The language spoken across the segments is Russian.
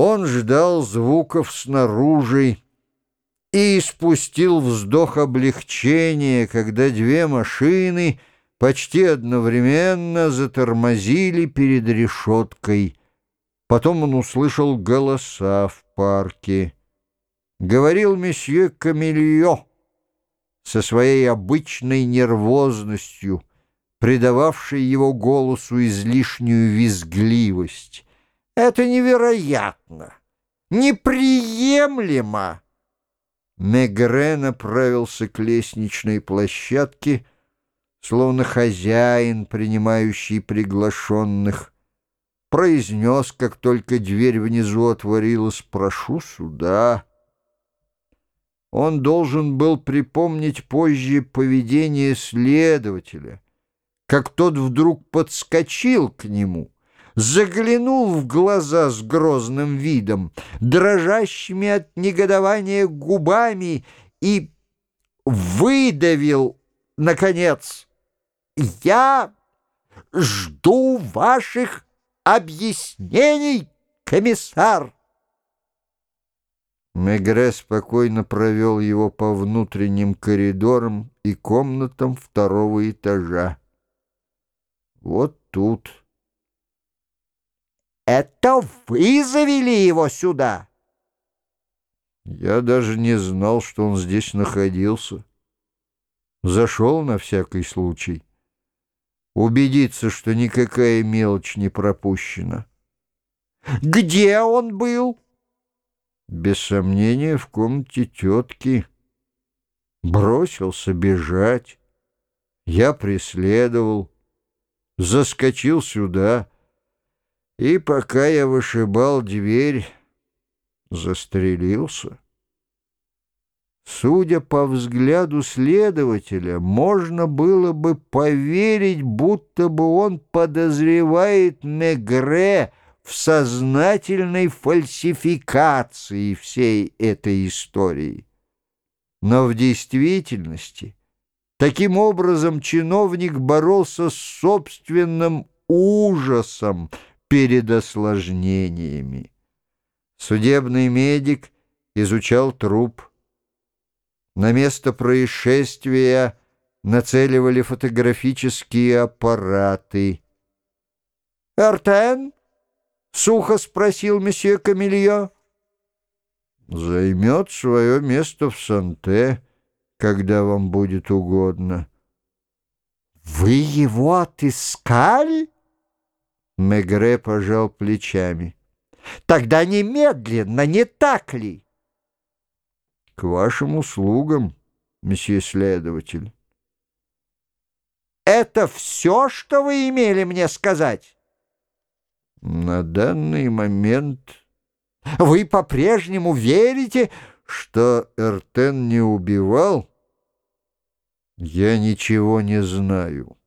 Он ждал звуков снаружи и испустил вздох облегчения, когда две машины почти одновременно затормозили перед решеткой. Потом он услышал голоса в парке. Говорил месье Камильо со своей обычной нервозностью, придававшей его голосу излишнюю визгливость. Это невероятно, неприемлемо. Мегре направился к лестничной площадке, словно хозяин, принимающий приглашенных. Произнес, как только дверь внизу отворилась, «Прошу сюда». Он должен был припомнить позже поведение следователя, как тот вдруг подскочил к нему — заглянул в глаза с грозным видом, дрожащими от негодования губами и выдавил, наконец, «Я жду ваших объяснений, комиссар!» Мегре спокойно провел его по внутренним коридорам и комнатам второго этажа. Вот тут... Это вы завели его сюда? Я даже не знал, что он здесь находился. Зашел на всякий случай. Убедиться, что никакая мелочь не пропущена. Где он был? Без сомнения, в комнате тетки. Бросился бежать. Я преследовал. Заскочил сюда — и пока я вышибал дверь, застрелился. Судя по взгляду следователя, можно было бы поверить, будто бы он подозревает Мегре в сознательной фальсификации всей этой истории. Но в действительности таким образом чиновник боролся с собственным ужасом, перед осложнениями. Судебный медик изучал труп. На место происшествия нацеливали фотографические аппараты. «Артен?» — сухо спросил месье Камильо. «Займет свое место в Санте, когда вам будет угодно». «Вы его отыскали?» Мегре пожал плечами. «Тогда немедленно, не так ли?» «К вашим услугам, месье следователь». «Это все, что вы имели мне сказать?» «На данный момент...» «Вы по-прежнему верите, что Эртен не убивал?» «Я ничего не знаю».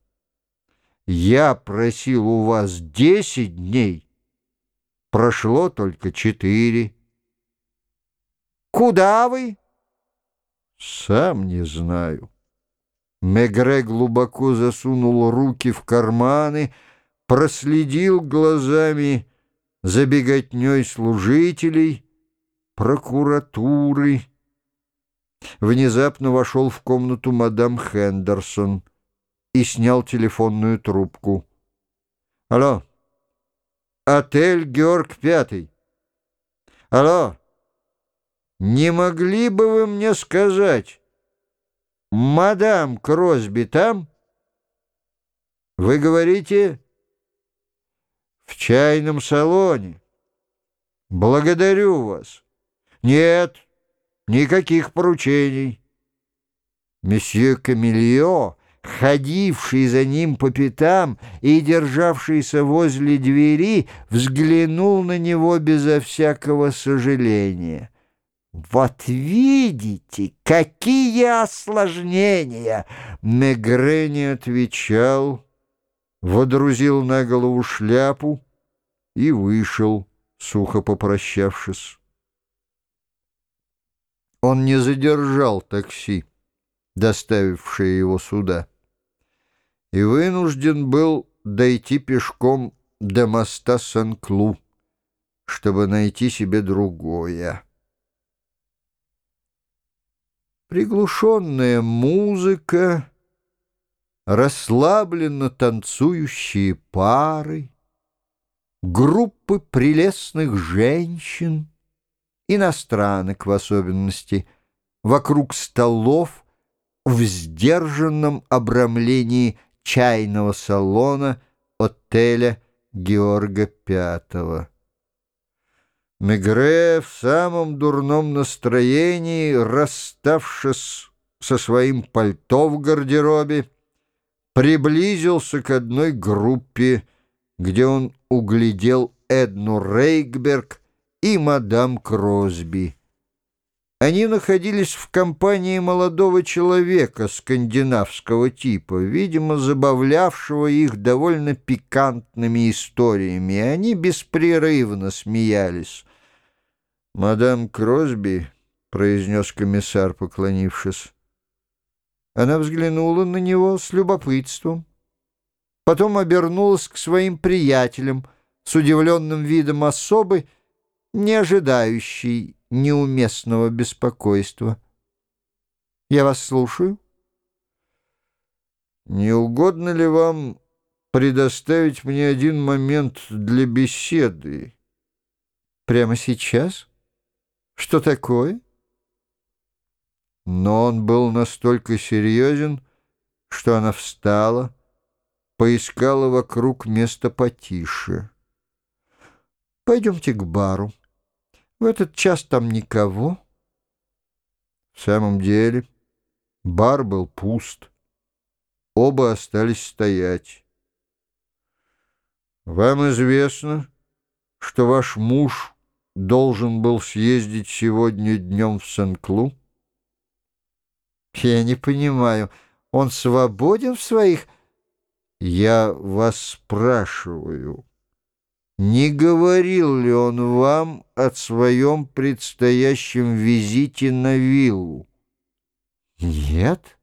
Я просил у вас десять дней, прошло только четыре. Куда вы? Сам не знаю. Мегре глубоко засунул руки в карманы, проследил глазами за беготней служителей, прокуратуры. Внезапно вошел в комнату мадам Хендерсон — и снял телефонную трубку. «Алло, отель Георг Пятый. Алло, не могли бы вы мне сказать, мадам Кросби там? Вы говорите, в чайном салоне. Благодарю вас. Нет, никаких поручений. Месье Камильо ходивший за ним по пятам и державшийся возле двери, взглянул на него безо всякого сожаления. «Вот видите, какие осложнения!» Мегре не отвечал, водрузил на голову шляпу и вышел, сухо попрощавшись. Он не задержал такси, доставившее его сюда и вынужден был дойти пешком до моста Сан-Клу, чтобы найти себе другое. Приглушенная музыка, расслабленно танцующие пары, группы прелестных женщин, иностранок в особенности, вокруг столов в сдержанном обрамлении чайного салона отеля Георга Пятого. Мегре в самом дурном настроении, расставшись со своим пальто в гардеробе, приблизился к одной группе, где он углядел Эдну Рейкберг и мадам Кросби. Они находились в компании молодого человека скандинавского типа, видимо, забавлявшего их довольно пикантными историями, и они беспрерывно смеялись. «Мадам Кросби», — произнес комиссар, поклонившись. Она взглянула на него с любопытством. Потом обернулась к своим приятелям с удивленным видом особы, не ожидающей неуместного беспокойства. «Я вас слушаю». «Не угодно ли вам предоставить мне один момент для беседы?» «Прямо сейчас? Что такое?» Но он был настолько серьезен, что она встала, поискала вокруг места потише. «Пойдемте к бару». В этот час там никого. В самом деле, бар был пуст. Оба остались стоять. Вам известно, что ваш муж должен был съездить сегодня днем в Сен-Клу? Я не понимаю, он свободен в своих... Я вас спрашиваю... Не говорил ли он вам о своем предстоящем визите на виллу? Нет.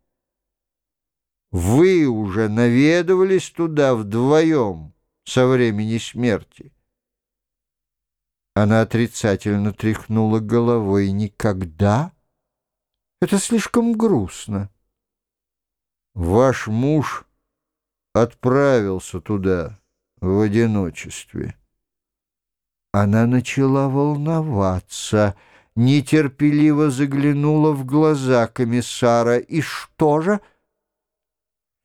Вы уже наведывались туда вдвоем со времени смерти. Она отрицательно тряхнула головой. Никогда? Это слишком грустно. Ваш муж отправился туда в одиночестве. Она начала волноваться, нетерпеливо заглянула в глаза комиссара. И что же?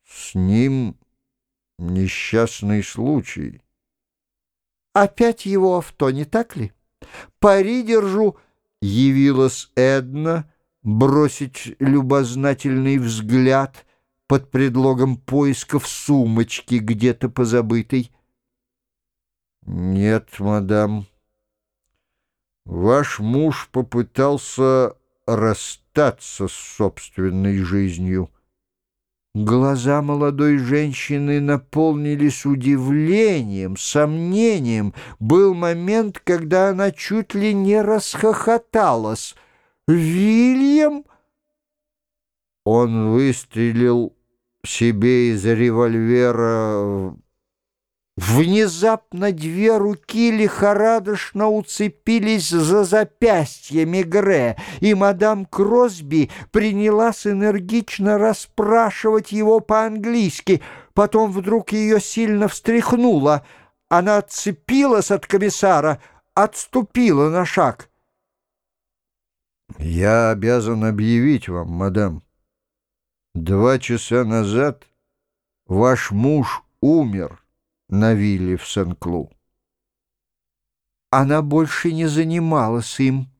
С ним несчастный случай. Опять его авто, не так ли? Пари держу, явилась Эдна, бросить любознательный взгляд под предлогом поисков сумочки где-то позабытой. «Нет, мадам. Ваш муж попытался расстаться с собственной жизнью». Глаза молодой женщины наполнились удивлением, сомнением. Был момент, когда она чуть ли не расхохоталась. «Вильям?» Он выстрелил себе из револьвера Внезапно две руки лихорадочно уцепились за запястье Мегре, и мадам Кросби принялась энергично расспрашивать его по-английски. Потом вдруг ее сильно встряхнуло. Она отцепилась от комиссара, отступила на шаг. «Я обязан объявить вам, мадам. Два часа назад ваш муж умер» на вилле в Сен-Клу. Она больше не занималась им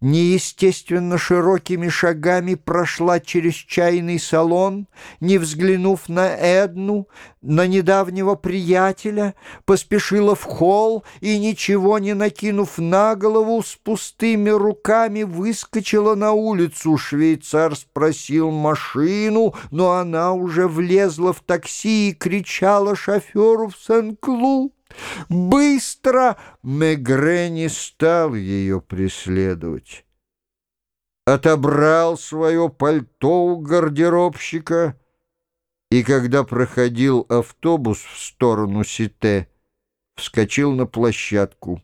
неестественно широкими шагами прошла через чайный салон, не взглянув на Эдну, на недавнего приятеля, поспешила в холл и, ничего не накинув на голову, с пустыми руками выскочила на улицу. Швейцар спросил машину, но она уже влезла в такси и кричала шоферу в Сен-Клу. Быстро Мегре не стал ее преследовать. Отобрал свое пальто у гардеробщика, и когда проходил автобус в сторону Сите, вскочил на площадку.